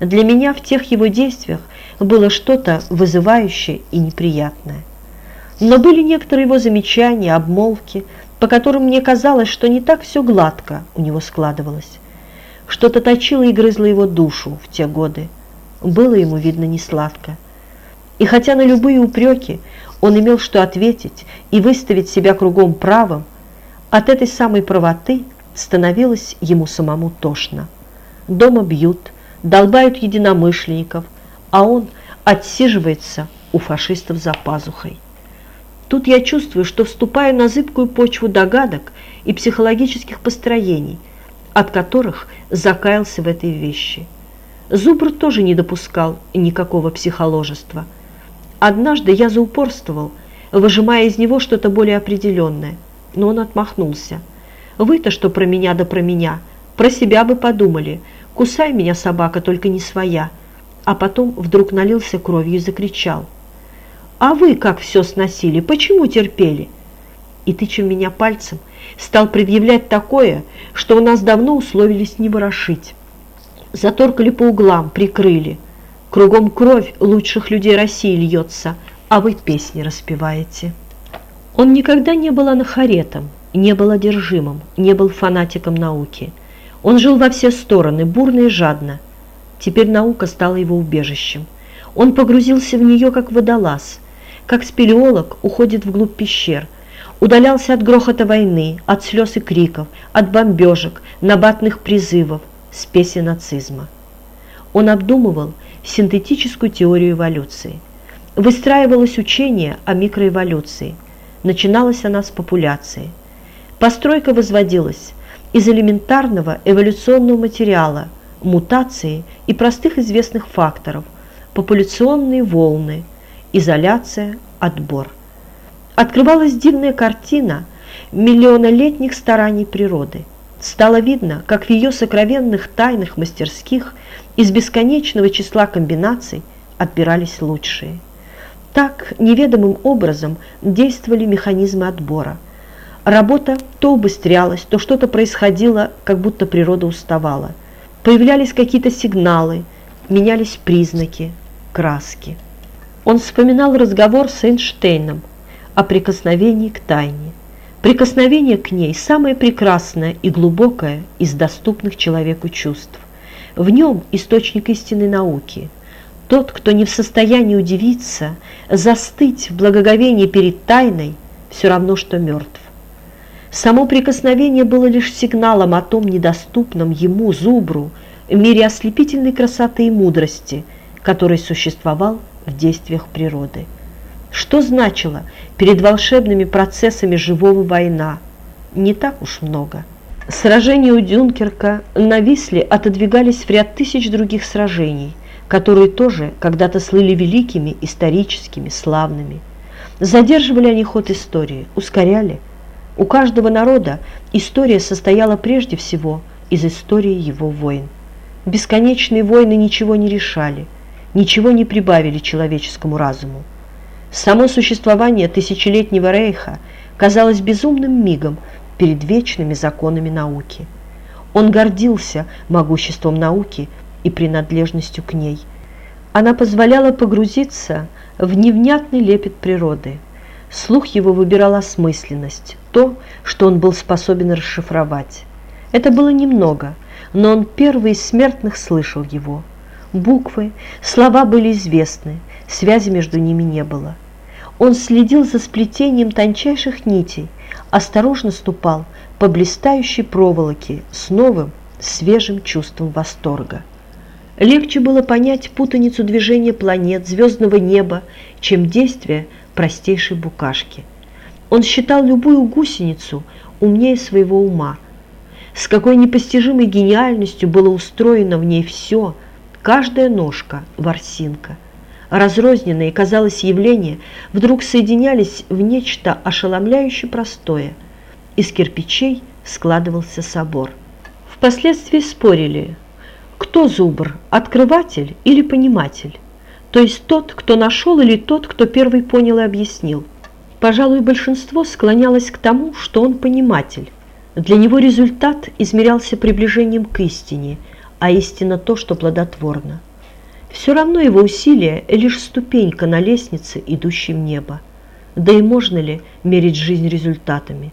Для меня в тех его действиях было что-то вызывающее и неприятное. Но были некоторые его замечания, обмолвки, по которым мне казалось, что не так все гладко у него складывалось. Что-то точило и грызло его душу в те годы. Было ему, видно, не сладко. И хотя на любые упреки он имел что ответить и выставить себя кругом правым, от этой самой правоты становилось ему самому тошно. Дома бьют, долбают единомышленников, а он отсиживается у фашистов за пазухой. Тут я чувствую, что вступаю на зыбкую почву догадок и психологических построений, от которых закаялся в этой вещи. Зубр тоже не допускал никакого психоложества. Однажды я заупорствовал, выжимая из него что-то более определенное, но он отмахнулся. «Вы-то что про меня да про меня? Про себя бы подумали. Кусай меня, собака, только не своя». А потом вдруг налился кровью и закричал. «А вы как все сносили? Почему терпели?» И, тыча меня пальцем, стал предъявлять такое, что у нас давно условились не ворошить. Заторкали по углам, прикрыли. Кругом кровь лучших людей России льется, а вы песни распеваете. Он никогда не был анахаретом, не был одержимым, не был фанатиком науки. Он жил во все стороны, бурно и жадно. Теперь наука стала его убежищем. Он погрузился в нее, как водолаз, как спелеолог уходит вглубь пещер – удалялся от грохота войны, от слез и криков, от бомбежек, набатных призывов, с песен нацизма. Он обдумывал синтетическую теорию эволюции. Выстраивалось учение о микроэволюции. Начиналась она с популяции. Постройка возводилась из элементарного эволюционного материала, мутации и простых известных факторов, популяционные волны, изоляция, отбор открывалась дивная картина миллионолетних стараний природы. Стало видно, как в ее сокровенных тайных мастерских из бесконечного числа комбинаций отбирались лучшие. Так неведомым образом действовали механизмы отбора. Работа то убыстрялась, то что-то происходило, как будто природа уставала. Появлялись какие-то сигналы, менялись признаки, краски. Он вспоминал разговор с Эйнштейном, о прикосновении к тайне. Прикосновение к ней самое прекрасное и глубокое из доступных человеку чувств. В нем источник истинной науки. Тот, кто не в состоянии удивиться, застыть в благоговении перед тайной, все равно, что мертв. Само прикосновение было лишь сигналом о том недоступном ему, зубру, мире ослепительной красоты и мудрости, который существовал в действиях природы. Что значила перед волшебными процессами живого война? Не так уж много. Сражения у Дюнкерка на Висле отодвигались в ряд тысяч других сражений, которые тоже когда-то слыли великими, историческими, славными. Задерживали они ход истории, ускоряли. У каждого народа история состояла прежде всего из истории его войн. Бесконечные войны ничего не решали, ничего не прибавили человеческому разуму. Само существование тысячелетнего рейха казалось безумным мигом перед вечными законами науки. Он гордился могуществом науки и принадлежностью к ней. Она позволяла погрузиться в невнятный лепет природы. Слух его выбирал осмысленность, то, что он был способен расшифровать. Это было немного, но он первый из смертных слышал его. Буквы, слова были известны, связи между ними не было. Он следил за сплетением тончайших нитей, осторожно ступал по блистающей проволоке с новым, свежим чувством восторга. Легче было понять путаницу движения планет, звездного неба, чем действия простейшей букашки. Он считал любую гусеницу умнее своего ума. С какой непостижимой гениальностью было устроено в ней все, каждая ножка – ворсинка – разрозненные, казалось, явления вдруг соединялись в нечто ошеломляюще простое. Из кирпичей складывался собор. Впоследствии спорили, кто зубр, открыватель или пониматель, то есть тот, кто нашел или тот, кто первый понял и объяснил. Пожалуй, большинство склонялось к тому, что он пониматель. Для него результат измерялся приближением к истине, а истина то, что плодотворно. Все равно его усилия – лишь ступенька на лестнице, идущей в небо. Да и можно ли мерить жизнь результатами?